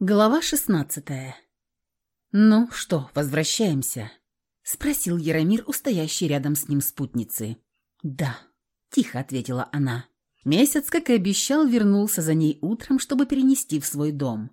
Глава шестнадцатая. «Ну что, возвращаемся?» — спросил Яромир у стоящей рядом с ним спутницы. «Да», — тихо ответила она. Месяц, как и обещал, вернулся за ней утром, чтобы перенести в свой дом.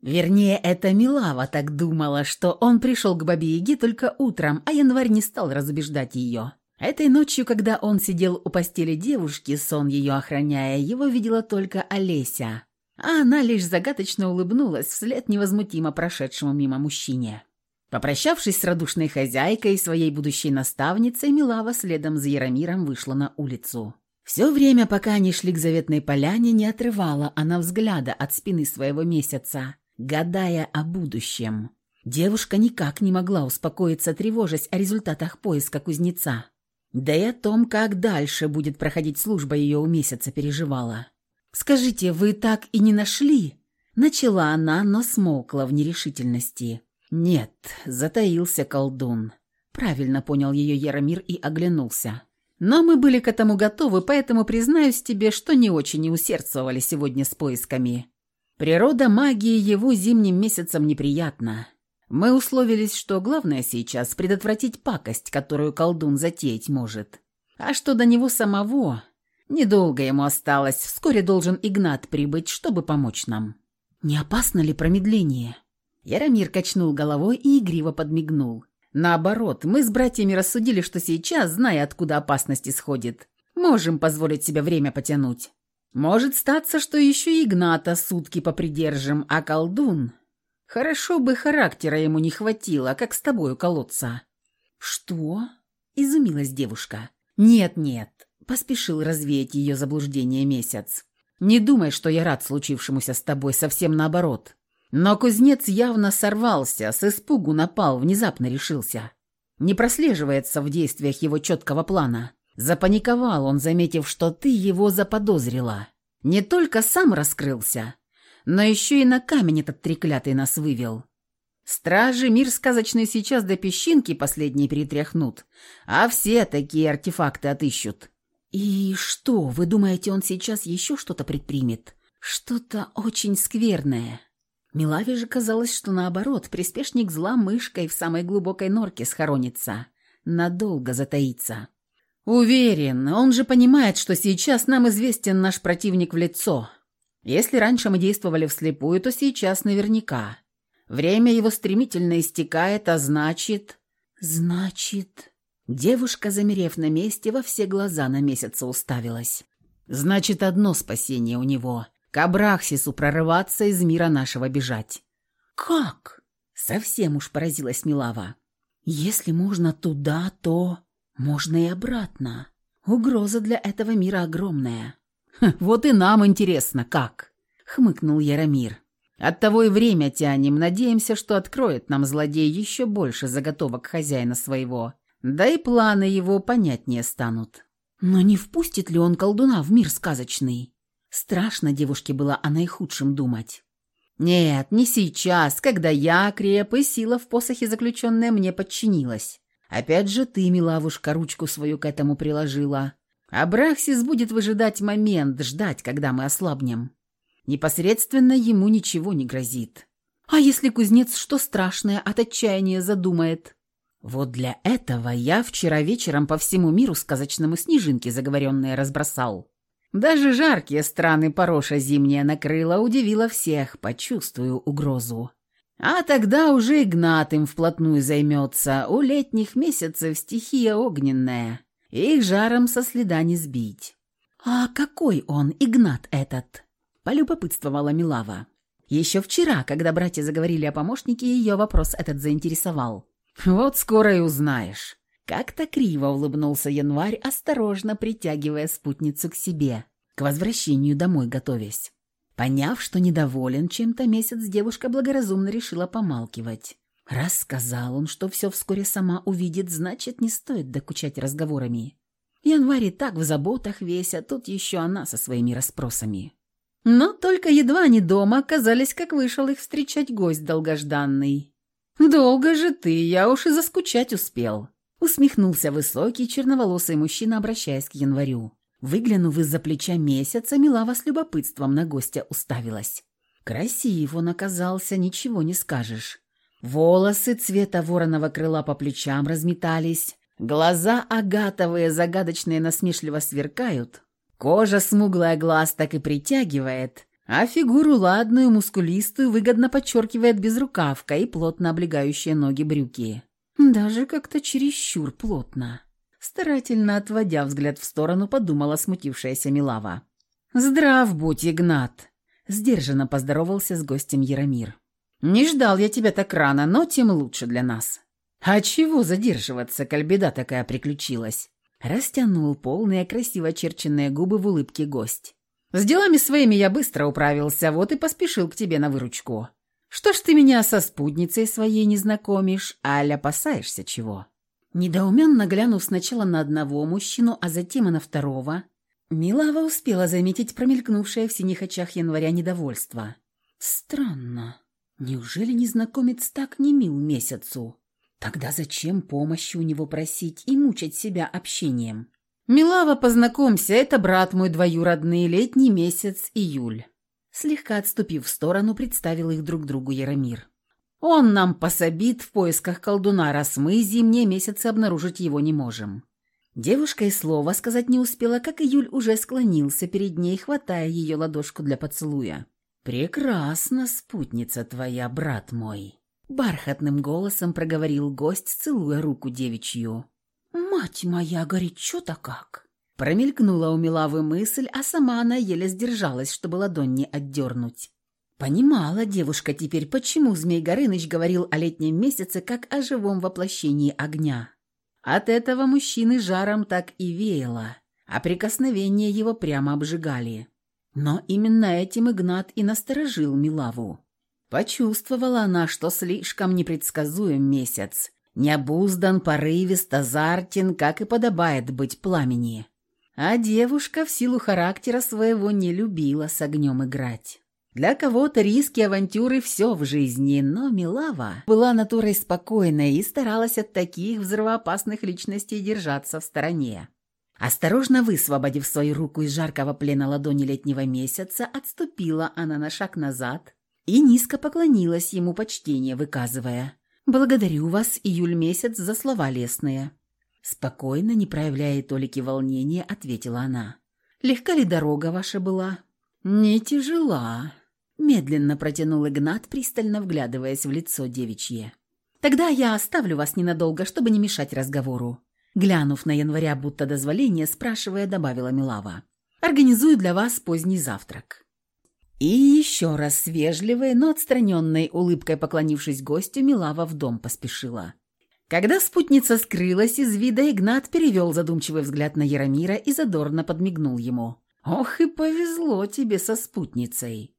Вернее, это Милава так думала, что он пришел к бабе Яге только утром, а январь не стал разубеждать ее. Этой ночью, когда он сидел у постели девушки, сон ее охраняя, его видела только Олеся, а она лишь загадочно улыбнулась вслед невозмутимо прошедшему мимо мужчине. Попрощавшись с радушной хозяйкой и своей будущей наставницей, Милава следом за Яромиром вышла на улицу. Все время, пока они шли к заветной поляне, не отрывала она взгляда от спины своего месяца, гадая о будущем. Девушка никак не могла успокоиться, тревожась о результатах поиска кузнеца. Да и о том, как дальше будет проходить служба ее у месяца, переживала. «Скажите, вы так и не нашли?» Начала она, но смолкла в нерешительности. «Нет, затаился колдун». Правильно понял ее Яромир и оглянулся. «Но мы были к этому готовы, поэтому признаюсь тебе, что не очень и усердствовали сегодня с поисками. Природа магии его зимним месяцем неприятна. Мы условились, что главное сейчас предотвратить пакость, которую колдун затеять может. А что до него самого, Недолго ему осталось, вскоре должен Игнат прибыть, чтобы помочь нам. Не опасно ли промедление? Яромир качнул головой и игриво подмигнул. Наоборот, мы с братьями рассудили, что сейчас, зная, откуда опасность исходит, можем позволить себе время потянуть. Может статься, что еще Игната сутки попридержим, а колдун... Хорошо бы характера ему не хватило, как с тобою колоться. «Что?» – изумилась девушка. «Нет-нет, Поспешил развеять ее заблуждение месяц. «Не думай, что я рад случившемуся с тобой, совсем наоборот. Но кузнец явно сорвался, с испугу напал, внезапно решился. Не прослеживается в действиях его четкого плана. Запаниковал он, заметив, что ты его заподозрила. Не только сам раскрылся, но еще и на камень этот треклятый нас вывел. Стражи мир сказочный сейчас до песчинки последние перетряхнут, а все такие артефакты отыщут. «И что, вы думаете, он сейчас еще что-то предпримет? Что-то очень скверное?» Милаве же казалось, что наоборот, приспешник зла мышкой в самой глубокой норке схоронится, надолго затаится. «Уверен, он же понимает, что сейчас нам известен наш противник в лицо. Если раньше мы действовали вслепую, то сейчас наверняка. Время его стремительно истекает, а значит...» «Значит...» Девушка, замерев на месте, во все глаза на месяца уставилась. «Значит, одно спасение у него — к Абрахсису прорываться из мира нашего бежать». «Как?» — совсем уж поразилась Милава. «Если можно туда, то можно и обратно. Угроза для этого мира огромная». «Хм, «Вот и нам интересно, как?» — хмыкнул Яромир. «Оттого и время тянем. Надеемся, что откроет нам злодей еще больше заготовок хозяина своего» Да и планы его понятнее станут. Но не впустит ли он колдуна в мир сказочный? Страшно девушке было о наихудшем думать. Нет, не сейчас, когда я, креп и сила в посохе заключенная мне подчинилась. Опять же ты, милавушка, ручку свою к этому приложила. А Брахсис будет выжидать момент, ждать, когда мы ослабнем. Непосредственно ему ничего не грозит. А если кузнец что страшное от отчаяния задумает? Вот для этого я вчера вечером по всему миру сказочному снежинки заговоренные разбросал. Даже жаркие страны пороша зимняя накрыла, удивила всех, почувствую угрозу. А тогда уже Игнат им вплотную займется, у летних месяцев стихия огненная, их жаром со следа не сбить. «А какой он, Игнат этот?» – полюбопытствовала Милава. Еще вчера, когда братья заговорили о помощнике, ее вопрос этот заинтересовал. «Вот скоро и узнаешь». Как-то криво улыбнулся январь, осторожно притягивая спутницу к себе, к возвращению домой готовясь. Поняв, что недоволен чем-то месяц, девушка благоразумно решила помалкивать. Раз сказал он, что все вскоре сама увидит, значит, не стоит докучать разговорами. Январь и так в заботах весь, а тут еще она со своими расспросами. Но только едва они дома оказались, как вышел их встречать гость долгожданный. «Долго же ты, я уж и заскучать успел», — усмехнулся высокий черноволосый мужчина, обращаясь к январю. Выглянув из-за плеча месяца, Милава с любопытством на гостя уставилась. Красив он оказался, ничего не скажешь. Волосы цвета вороного крыла по плечам разметались, глаза агатовые загадочные насмешливо сверкают, кожа смуглая глаз так и притягивает, а фигуру ладную, мускулистую выгодно подчеркивает безрукавка и плотно облегающие ноги брюки. Даже как-то чересчур плотно. Старательно отводя взгляд в сторону, подумала смутившаяся Милава. «Здрав будь, Игнат!» Сдержанно поздоровался с гостем Яромир. «Не ждал я тебя так рано, но тем лучше для нас». «А чего задерживаться, коль беда такая приключилась?» Растянул полные красиво очерченные губы в улыбке гость. «С делами своими я быстро управился, вот и поспешил к тебе на выручку. Что ж ты меня со спутницей своей не знакомишь, аль опасаешься чего?» Недоуменно глянув сначала на одного мужчину, а затем и на второго, Милава успела заметить промелькнувшее в синих очах января недовольство. «Странно. Неужели незнакомец так не мил месяцу? Тогда зачем помощи у него просить и мучать себя общением? «Милава, познакомься, это брат мой двоюродный, летний месяц, июль». Слегка отступив в сторону, представил их друг другу Яромир. «Он нам пособит в поисках колдуна, раз мы зимние месяцы обнаружить его не можем». Девушка и слова сказать не успела, как Июль уже склонился перед ней, хватая ее ладошку для поцелуя. «Прекрасна спутница твоя, брат мой!» Бархатным голосом проговорил гость, целуя руку девичью. «Мать моя, горячо-то как!» Промелькнула у Милавы мысль, а сама она еле сдержалась, чтобы ладонь не отдернуть. Понимала девушка теперь, почему Змей Горыныч говорил о летнем месяце как о живом воплощении огня. От этого мужчины жаром так и веяло, а прикосновения его прямо обжигали. Но именно этим Игнат и насторожил Милаву. Почувствовала она, что слишком непредсказуем месяц, необуздан, порывист, азартен, как и подобает быть пламени. А девушка в силу характера своего не любила с огнем играть. Для кого-то риски, авантюры – все в жизни, но Милава была натурой спокойной и старалась от таких взрывоопасных личностей держаться в стороне. Осторожно высвободив свою руку из жаркого плена ладони летнего месяца, отступила она на шаг назад и низко поклонилась ему почтение, выказывая «Благодарю вас, июль месяц, за слова лестные». Спокойно, не проявляя толики волнения, ответила она. «Легка ли дорога ваша была?» «Не тяжела», — медленно протянул Игнат, пристально вглядываясь в лицо девичье. «Тогда я оставлю вас ненадолго, чтобы не мешать разговору. Глянув на января, будто дозволение, спрашивая, добавила Милава. «Организую для вас поздний завтрак». И еще раз вежливой, но отстраненной улыбкой поклонившись гостю, Милава в дом поспешила. Когда спутница скрылась из вида, Игнат перевел задумчивый взгляд на Яромира и задорно подмигнул ему. «Ох и повезло тебе со спутницей!»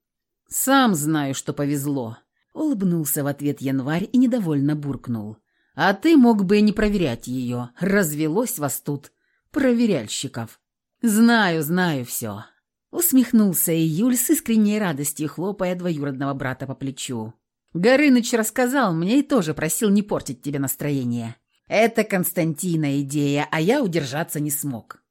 «Сам знаю, что повезло», — улыбнулся в ответ январь и недовольно буркнул. А ты мог бы и не проверять ее. Развелось вас тут, проверяльщиков. Знаю, знаю все. Усмехнулся Июль с искренней радостью, хлопая двоюродного брата по плечу. Горыныч рассказал мне и тоже просил не портить тебе настроение. Это Константина идея, а я удержаться не смог.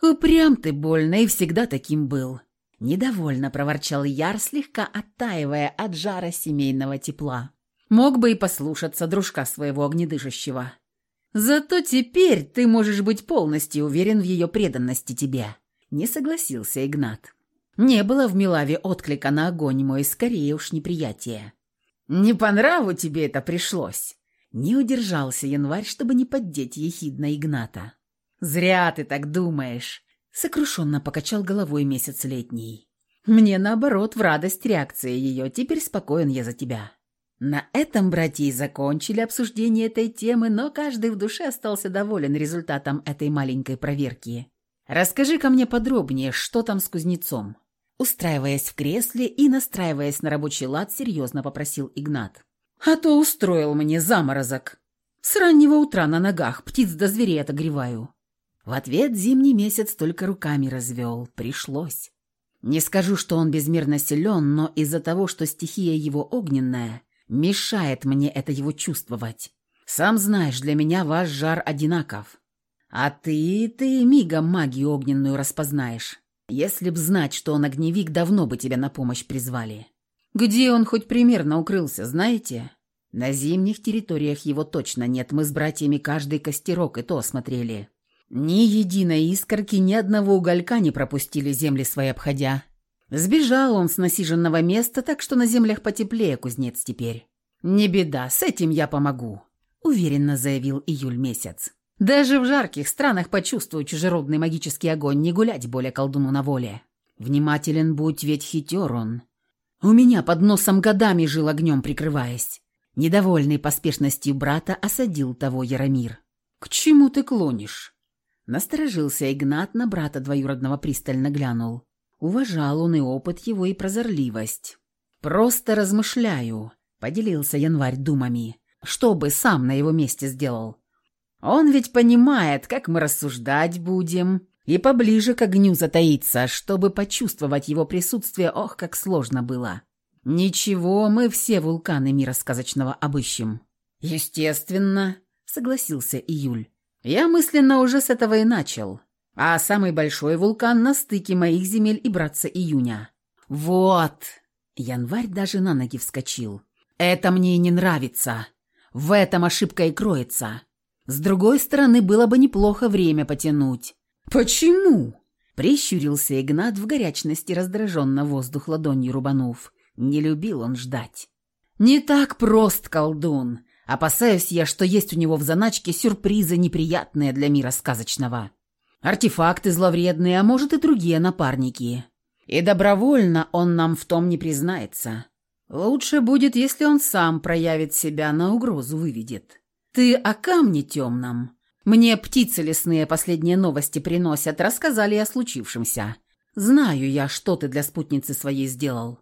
Упрям ты больно и всегда таким был. Недовольно проворчал Яр, слегка оттаивая от жара семейного тепла. Мог бы и послушаться дружка своего огнедышащего. Зато теперь ты можешь быть полностью уверен в ее преданности тебе. Не согласился Игнат. Не было в Милаве отклика на огонь мой, скорее уж неприятие. Не по нраву тебе это пришлось. Не удержался январь, чтобы не поддеть ехидно Игната. «Зря ты так думаешь», — сокрушенно покачал головой месяц летний. «Мне, наоборот, в радость реакция ее. Теперь спокоен я за тебя. На этом братья закончили обсуждение этой темы, но каждый в душе остался доволен результатом этой маленькой проверки. «Расскажи-ка мне подробнее, что там с кузнецом?» Устраиваясь в кресле и настраиваясь на рабочий лад, серьезно попросил Игнат. «А то устроил мне заморозок. С раннего утра на ногах птиц до зверей отогреваю». В ответ зимний месяц только руками развел. Пришлось. Не скажу, что он безмерно силен, но из-за того, что стихия его огненная – Мешает мне это его чувствовать. Сам знаешь, для меня ваш жар одинаков. А ты, ты мигом магию огненную распознаешь. Если б знать, что он огневик, давно бы тебя на помощь призвали. Где он хоть примерно укрылся, знаете? На зимних территориях его точно нет, мы с братьями каждый костерок и то осмотрели. Ни единой искорки, ни одного уголька не пропустили земли свои обходя. Сбежал он с насиженного места, так что на землях потеплее кузнец теперь. «Не беда, с этим я помогу», — уверенно заявил июль месяц. «Даже в жарких странах почувствую чужеродный магический огонь, не гулять более колдуну на воле. Внимателен будь, ведь хитер он. У меня под носом годами жил огнем, прикрываясь. Недовольный поспешностью брата осадил того Яромир. «К чему ты клонишь?» Насторожился Игнат, на брата двоюродного пристально глянул. Уважал он и опыт его, и прозорливость. «Просто размышляю», — поделился январь думами. «Что бы сам на его месте сделал?» «Он ведь понимает, как мы рассуждать будем, и поближе к огню затаиться, чтобы почувствовать его присутствие, ох, как сложно было. «Ничего, мы все вулканы мира сказочного обыщем». «Естественно», — согласился Июль. «Я мысленно уже с этого и начал. А самый большой вулкан на стыке моих земель и братца Июня». «Вот!» Январь даже на ноги вскочил. «Это мне не нравится. В этом ошибка и кроется. С другой стороны, было бы неплохо время потянуть». «Почему?» Прищурился Игнат в горячности, раздраженно воздух ладонью рубанув. Не любил он ждать. «Не так прост, колдун. Опасаюсь я, что есть у него в заначке сюрпризы неприятные для мира сказочного. Артефакты зловредные, а может и другие напарники. И добровольно он нам в том не признается. Лучше будет, если он сам проявит себя, на угрозу выведет. Ты о камне темном. Мне птицы лесные последние новости приносят, рассказали о случившемся. Знаю я, что ты для спутницы своей сделал.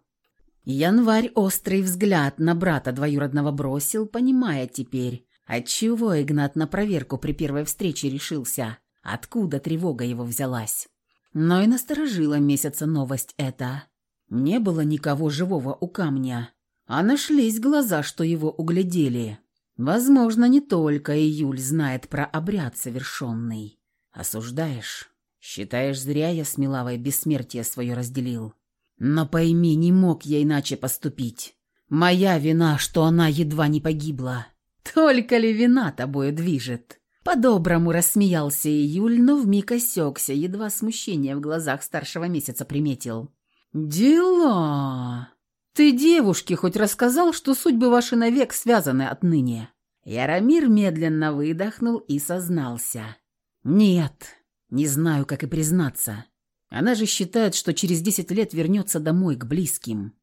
Январь острый взгляд на брата двоюродного бросил, понимая теперь, отчего Игнат на проверку при первой встрече решился, откуда тревога его взялась. Но и насторожила месяца новость эта. Не было никого живого у камня, а нашлись глаза, что его углядели. Возможно, не только Июль знает про обряд совершенный. Осуждаешь? Считаешь, зря я с Милавой бессмертие свое разделил? Но пойми, не мог я иначе поступить. Моя вина, что она едва не погибла. Только ли вина тобою движет?» По-доброму рассмеялся Июль, но вмиг осекся, едва смущение в глазах старшего месяца приметил. «Дела! Ты девушке хоть рассказал, что судьбы ваши навек связаны отныне?» Яромир медленно выдохнул и сознался. «Нет, не знаю, как и признаться. Она же считает, что через десять лет вернется домой к близким.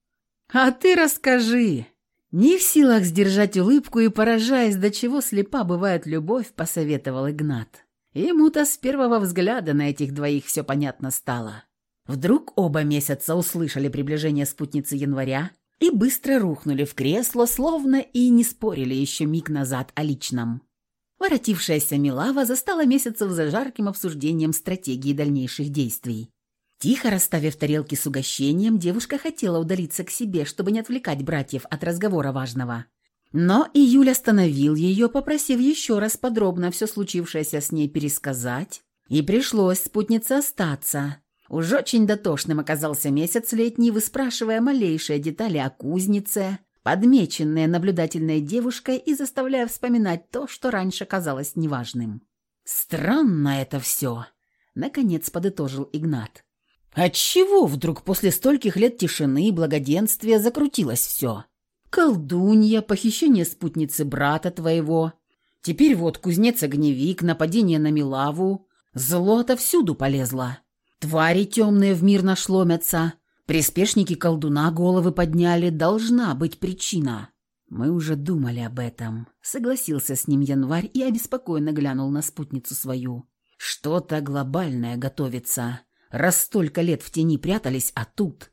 А ты расскажи. Не в силах сдержать улыбку и поражаясь, до чего слепа бывает любовь, посоветовал Игнат. Ему-то с первого взгляда на этих двоих все понятно стало. Вдруг оба месяца услышали приближение спутницы января и быстро рухнули в кресло, словно и не спорили еще миг назад о личном. Воротившаяся Милава застала месяцев за жарким обсуждением стратегии дальнейших действий. Тихо расставив тарелки с угощением, девушка хотела удалиться к себе, чтобы не отвлекать братьев от разговора важного. Но Июль остановил ее, попросив еще раз подробно все случившееся с ней пересказать, и пришлось спутнице остаться. Уж очень дотошным оказался месяц летний, выспрашивая малейшие детали о кузнице, подмеченные наблюдательной девушкой и заставляя вспоминать то, что раньше казалось неважным. «Странно это все», — наконец подытожил Игнат. Отчего вдруг после стольких лет тишины и благоденствия закрутилось все? Колдунья, похищение спутницы брата твоего. Теперь вот кузнец-огневик, нападение на Милаву. Зло отовсюду полезло. Твари темные в мир нашломятся. Приспешники колдуна головы подняли. Должна быть причина. Мы уже думали об этом. Согласился с ним январь и обеспокоенно глянул на спутницу свою. Что-то глобальное готовится раз столько лет в тени прятались, а тут...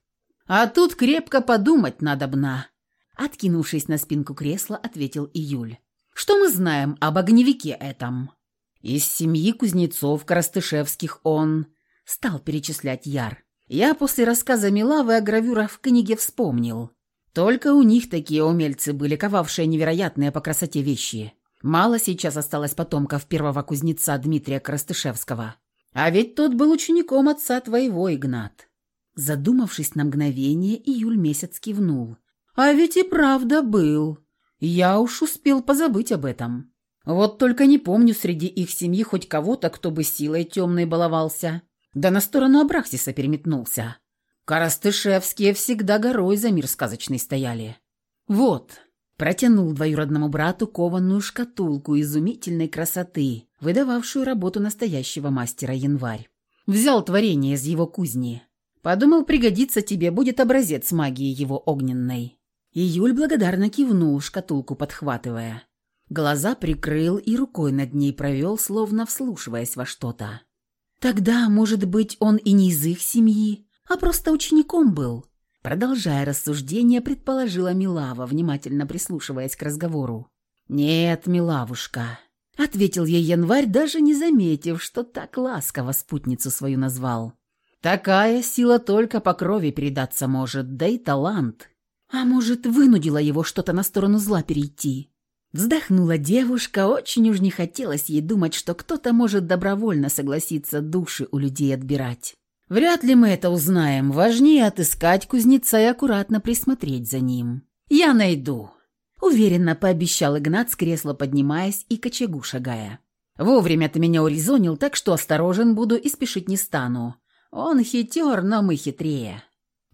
А тут крепко подумать надобно. Откинувшись на спинку кресла, ответил Июль. Что мы знаем об огневике этом? Из семьи кузнецов Коростышевских он... Стал перечислять Яр. Я после рассказа Милавы о гравюрах в книге вспомнил. Только у них такие умельцы были, ковавшие невероятные по красоте вещи. Мало сейчас осталось потомков первого кузнеца Дмитрия Коростышевского. А ведь тот был учеником отца твоего, Игнат». Задумавшись на мгновение, июль месяц кивнул, А ведь и правда был. Я уж успел позабыть об этом. Вот только не помню среди их семьи хоть кого-то, кто бы силой темной баловался. Да на сторону Абрахсиса переметнулся. Коростышевские всегда горой за мир сказочный стояли. Вот, протянул двоюродному брату кованную шкатулку изумительной красоты, выдававшую работу настоящего мастера январь. Взял творение из его кузни. Подумал, пригодится тебе, будет образец магии его огненной. Июль благодарно кивнул, шкатулку подхватывая. Глаза прикрыл и рукой над ней провел, словно вслушиваясь во что-то. Тогда, может быть, он и не из их семьи, а просто учеником был. Продолжая рассуждение, предположила Милава, внимательно прислушиваясь к разговору. «Нет, Милавушка», — ответил ей январь, даже не заметив, что так ласково спутницу свою назвал. «Такая сила только по крови передаться может, да и талант. А может, вынудила его что-то на сторону зла перейти?» Вздохнула девушка, очень уж не хотелось ей думать, что кто-то может добровольно согласиться души у людей отбирать. Вряд ли мы это узнаем. Важнее отыскать кузнеца и аккуратно присмотреть за ним. Я найду. Уверенно пообещал Игнат с кресла поднимаясь и к очагу шагая. Вовремя ты меня урезонил, так что осторожен буду и спешить не стану. Он хитер, но мы хитрее.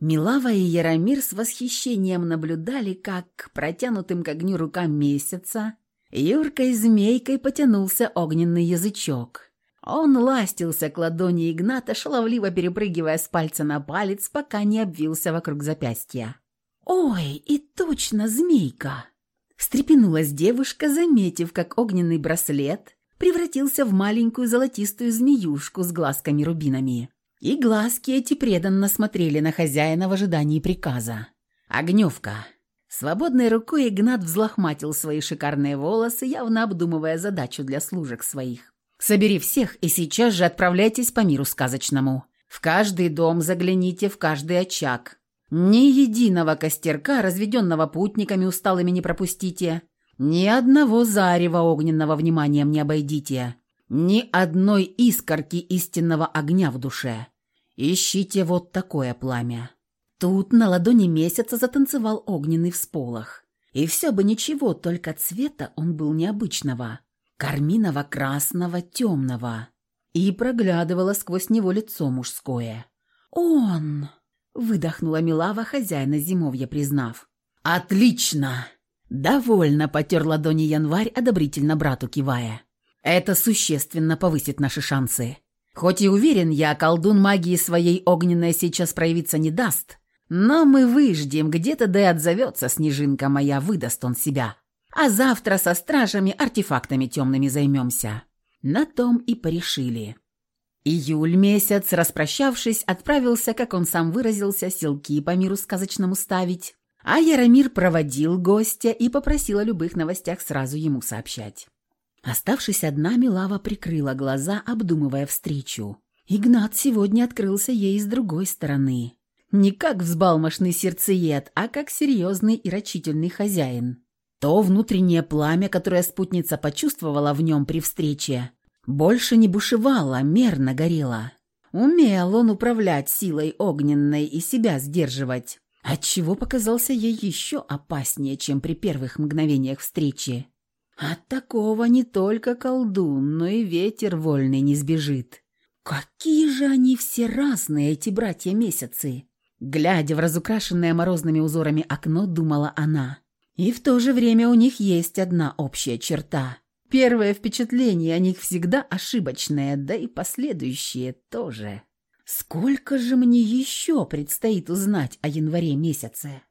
Милава и Яромир с восхищением наблюдали, как к протянутым к огню рукам месяца Юркой змейкой потянулся огненный язычок. Он ластился к ладони Игната, шаловливо перепрыгивая с пальца на палец, пока не обвился вокруг запястья. «Ой, и точно змейка!» Встрепенулась девушка, заметив, как огненный браслет превратился в маленькую золотистую змеюшку с глазками-рубинами. И глазки эти преданно смотрели на хозяина в ожидании приказа. «Огневка!» Свободной рукой Игнат взлохматил свои шикарные волосы, явно обдумывая задачу для служек своих. Собери всех и сейчас же отправляйтесь по миру сказочному. В каждый дом загляните, в каждый очаг. Ни единого костерка, разведенного путниками усталыми, не пропустите. Ни одного зарева огненного вниманием не обойдите. Ни одной искорки истинного огня в душе. Ищите вот такое пламя. Тут на ладони месяца затанцевал огненный всполох. И все бы ничего, только цвета он был необычного карминово-красного темного, и проглядывало сквозь него лицо мужское. «Он!» — выдохнула Милава хозяина зимовья, признав. «Отлично!» Довольно потер ладони январь, одобрительно брату кивая. «Это существенно повысит наши шансы. Хоть и уверен я, колдун магии своей огненной сейчас проявиться не даст, но мы выждем, где-то да и отзовется снежинка моя, выдаст он себя а завтра со стражами артефактами темными займемся». На том и порешили. Июль месяц, распрощавшись, отправился, как он сам выразился, селки по миру сказочному ставить, а Яромир проводил гостя и попросил о любых новостях сразу ему сообщать. Оставшись одна, Милава прикрыла глаза, обдумывая встречу. Игнат сегодня открылся ей с другой стороны. Не как взбалмошный сердцеед, а как серьезный и рачительный хозяин. То внутреннее пламя, которое спутница почувствовала в нем при встрече, больше не бушевало, мерно горело. Умел он управлять силой огненной и себя сдерживать, отчего показался ей еще опаснее, чем при первых мгновениях встречи. От такого не только колдун, но и ветер вольный не сбежит. Какие же они все разные, эти братья-месяцы! Глядя в разукрашенное морозными узорами окно, думала она. И в то же время у них есть одна общая черта. Первое впечатление о них всегда ошибочное, да и последующие тоже. Сколько же мне еще предстоит узнать о январе месяце?